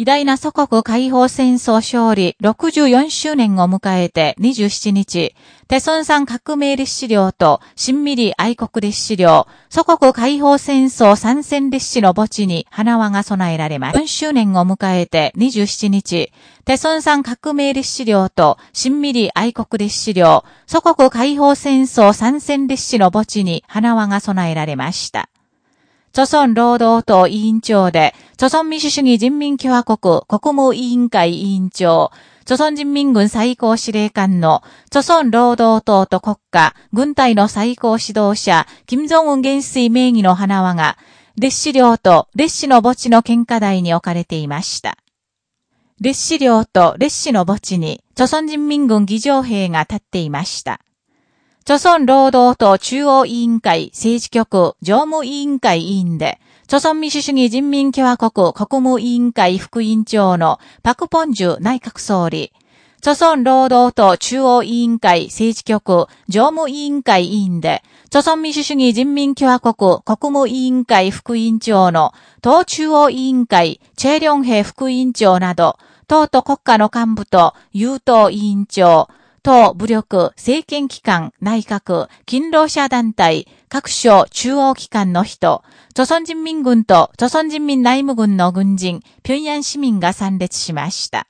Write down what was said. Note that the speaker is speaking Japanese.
偉大な祖国解放戦争勝利64周年を迎えて27日、テソン山革命列史料と新ミリ愛国列史料、祖国解放戦争参戦列史の墓地に花輪が備えられます。4周年を迎えて27日、テソン山革命列史料と新ミリ愛国列史料、祖国解放戦争参戦列史の墓地に花輪が備えられました。朝鮮労働党委員長で、朝鮮民主主義人民共和国国務委員会委員長、朝鮮人民軍最高司令官の、朝鮮労働党と国家、軍隊の最高指導者、金正恩元帥名義の花輪が、列史料と列史の墓地の献花台に置かれていました。列史料と列史の墓地に、朝鮮人民軍議場兵が立っていました。朝鮮労働党中央委員会政治局常務委員会委員で、朝鮮民主主義人民共和国国務委員会副委員長のパクポンジュ内閣総理、朝鮮労働党中央委員会政治局常務委員会委員で、朝鮮民主主義人民共和国国務委員会副委員長の党中央委員会チェリョンヘ副委員長など、党と国家の幹部と優等委員長、党、武力、政権機関、内閣、勤労者団体、各省中央機関の人、朝鮮人民軍と朝鮮人民内務軍の軍人、平壌市民が参列しました。